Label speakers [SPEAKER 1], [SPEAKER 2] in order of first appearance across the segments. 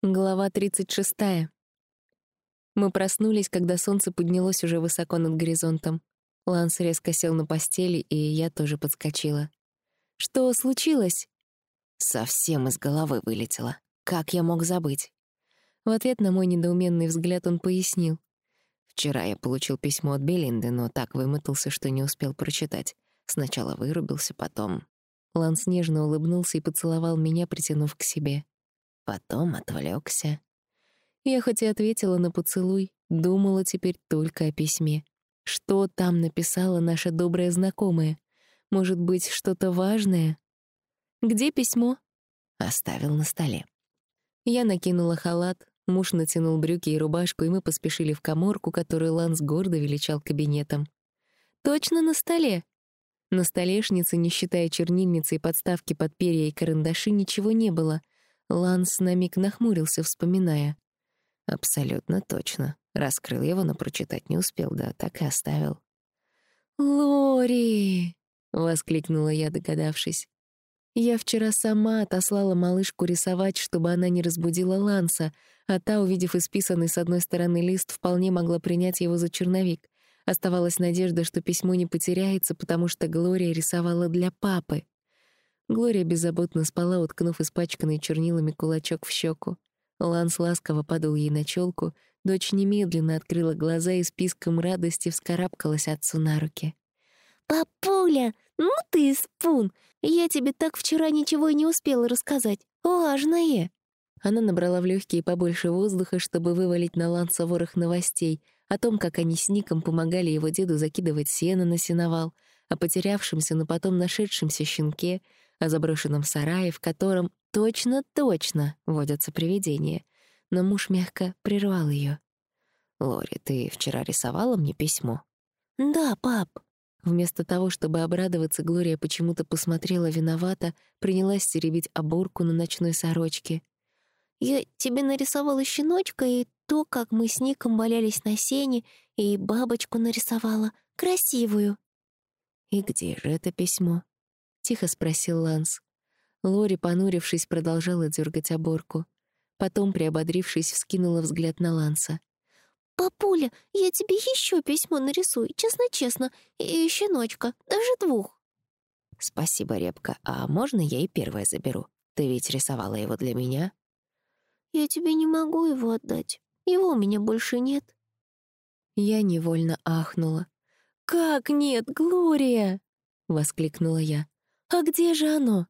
[SPEAKER 1] Глава 36. Мы проснулись, когда солнце поднялось уже высоко над горизонтом. Ланс резко сел на постели, и я тоже подскочила. «Что случилось?» Совсем из головы вылетело. Как я мог забыть? В ответ на мой недоуменный взгляд он пояснил. Вчера я получил письмо от Белинды, но так вымотался, что не успел прочитать. Сначала вырубился, потом... Ланс нежно улыбнулся и поцеловал меня, притянув к себе. Потом отвлекся. Я хоть и ответила на поцелуй, думала теперь только о письме. Что там написала наша добрая знакомая? Может быть, что-то важное? «Где письмо?» Оставил на столе. Я накинула халат, муж натянул брюки и рубашку, и мы поспешили в коморку, которую Ланс гордо величал кабинетом. «Точно на столе?» На столешнице, не считая чернильницы и подставки под перья и карандаши, ничего не было — Ланс на миг нахмурился, вспоминая. Абсолютно точно. Раскрыл его, но прочитать не успел, да так и оставил. «Лори!» — воскликнула я, догадавшись. Я вчера сама отослала малышку рисовать, чтобы она не разбудила Ланса, а та, увидев исписанный с одной стороны лист, вполне могла принять его за черновик. Оставалась надежда, что письмо не потеряется, потому что Глория рисовала для папы. Глория беззаботно спала, уткнув испачканный чернилами кулачок в щеку. Ланс ласково подул ей на челку, дочь немедленно открыла глаза и с писком радости вскарабкалась отцу на руки.
[SPEAKER 2] «Папуля, ну ты спун! Я тебе так вчера ничего и не успела рассказать. Важное!»
[SPEAKER 1] Она набрала в легкие побольше воздуха, чтобы вывалить на Ланса ворох новостей о том, как они с Ником помогали его деду закидывать сено на сеновал, о потерявшемся, но потом нашедшемся щенке — о заброшенном сарае, в котором точно-точно водятся привидения. Но муж мягко прервал ее. «Лори, ты вчера рисовала мне письмо?»
[SPEAKER 2] «Да, пап».
[SPEAKER 1] Вместо того, чтобы обрадоваться, Глория почему-то посмотрела виновато, принялась теребить оборку на ночной сорочке.
[SPEAKER 2] «Я тебе нарисовала щеночка и то, как мы с Ником валялись на сене, и бабочку нарисовала, красивую».
[SPEAKER 1] «И где же это письмо?» Тихо спросил Ланс. Лори, понурившись, продолжала дергать оборку. Потом, приободрившись, вскинула взгляд на Ланса.
[SPEAKER 2] «Папуля, я тебе еще письмо нарисую, честно-честно, и щеночка, даже двух».
[SPEAKER 1] «Спасибо, Репка. А можно я и первое заберу? Ты ведь рисовала его для меня?»
[SPEAKER 2] «Я тебе не могу его отдать. Его у меня больше нет».
[SPEAKER 1] Я невольно ахнула. «Как нет, Глория?» — воскликнула я. «А где же оно?»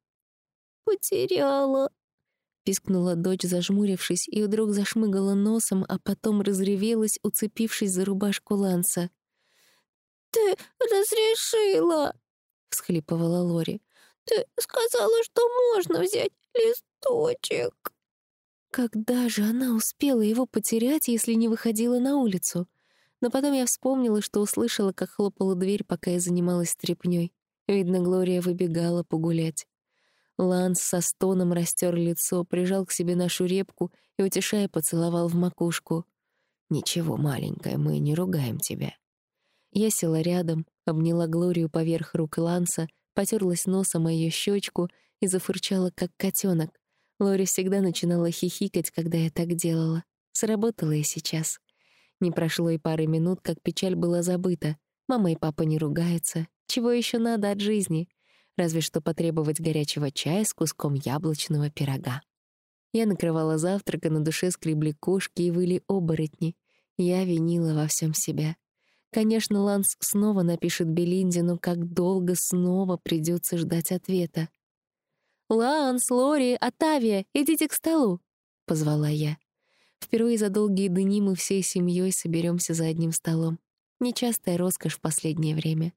[SPEAKER 2] «Потеряла», —
[SPEAKER 1] пискнула дочь, зажмурившись, и вдруг зашмыгала носом, а потом разревелась, уцепившись за рубашку Ланса.
[SPEAKER 2] «Ты разрешила!»
[SPEAKER 1] — всхлипывала Лори.
[SPEAKER 2] «Ты сказала, что можно взять листочек!»
[SPEAKER 1] Когда же она успела его потерять, если не выходила на улицу? Но потом я вспомнила, что услышала, как хлопала дверь, пока я занималась стряпнёй. Видно, Глория выбегала погулять. Ланс со стоном растер лицо, прижал к себе нашу репку и, утешая, поцеловал в макушку. «Ничего, маленькая, мы не ругаем тебя». Я села рядом, обняла Глорию поверх рук Ланса, потерлась носом о ее щечку и зафырчала, как котенок. Лори всегда начинала хихикать, когда я так делала. Сработало и сейчас. Не прошло и пары минут, как печаль была забыта. Мама и папа не ругаются, чего еще надо от жизни? Разве что потребовать горячего чая с куском яблочного пирога. Я накрывала завтрак, а на душе скребли кошки и выли оборотни. Я винила во всем себя. Конечно, Ланс снова напишет Белинде, но как долго снова придется ждать ответа. «Ланс, Лори, Атавия, идите к столу!» — позвала я. Впервые за долгие дни мы всей семьей соберемся за одним столом. Нечастая роскошь в последнее время.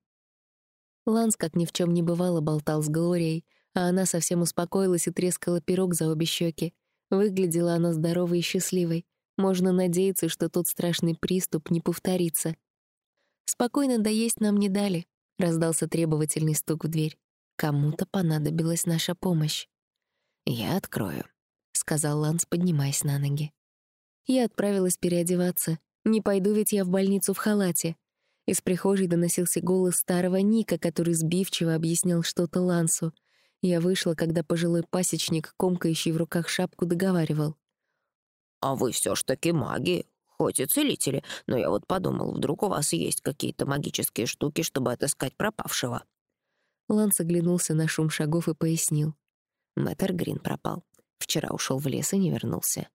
[SPEAKER 1] Ланс, как ни в чем не бывало, болтал с Глорией, а она совсем успокоилась и трескала пирог за обе щеки. Выглядела она здоровой и счастливой. Можно надеяться, что тот страшный приступ не повторится. «Спокойно доесть нам не дали», — раздался требовательный стук в дверь. «Кому-то понадобилась наша помощь». «Я открою», — сказал Ланс, поднимаясь на ноги. Я отправилась переодеваться. Не пойду ведь я в больницу в халате. Из прихожей доносился голос старого Ника, который сбивчиво объяснял что-то Лансу. Я вышла, когда пожилой пасечник, комкающий в руках шапку, договаривал.
[SPEAKER 3] а вы все ж таки маги, хоть и целители, но я вот подумал, вдруг у вас есть какие-то магические штуки, чтобы отыскать пропавшего».
[SPEAKER 1] Ланс оглянулся на шум шагов и пояснил.
[SPEAKER 3] Мэтр Грин пропал. Вчера ушел в лес и не вернулся.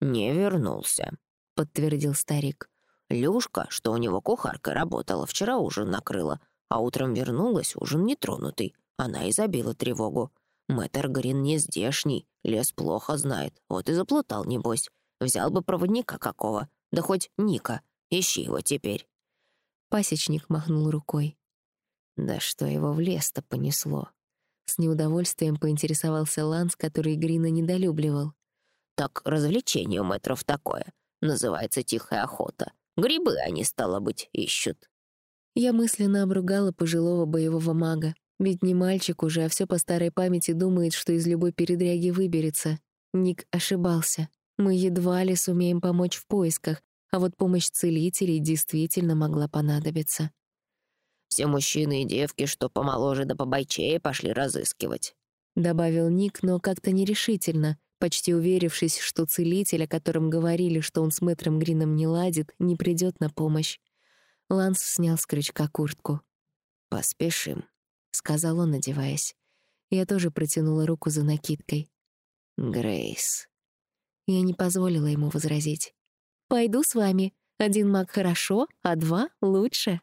[SPEAKER 3] «Не вернулся», — подтвердил старик. «Люшка, что у него кухаркой работала, вчера ужин накрыла, а утром вернулась, ужин нетронутый. Она и забила тревогу. Мэтр Грин не здешний, лес плохо знает, вот и заплутал, небось. Взял бы проводника какого, да хоть Ника, ищи его теперь».
[SPEAKER 1] Пасечник махнул рукой.
[SPEAKER 3] «Да что его в лес-то понесло?»
[SPEAKER 1] С неудовольствием поинтересовался Ланс, который Грина недолюбливал.
[SPEAKER 3] «Так развлечение у мэтров такое. Называется тихая охота. Грибы они, стало быть, ищут».
[SPEAKER 1] Я мысленно обругала пожилого боевого мага. Ведь не мальчик уже, а все по старой памяти думает, что из любой передряги выберется. Ник ошибался. Мы едва ли сумеем помочь в поисках, а вот помощь целителей действительно могла понадобиться.
[SPEAKER 3] Все мужчины и девки, что помоложе да побойчее, пошли разыскивать», —
[SPEAKER 1] добавил Ник, но как-то нерешительно, почти уверившись, что целитель, о котором говорили, что он с мэтром Грином не ладит, не придет на помощь. Ланс снял с крючка куртку.
[SPEAKER 3] «Поспешим», —
[SPEAKER 1] сказал он, одеваясь. Я тоже протянула руку за накидкой.
[SPEAKER 3] «Грейс».
[SPEAKER 1] Я не позволила ему возразить. «Пойду с вами. Один маг хорошо, а два — лучше».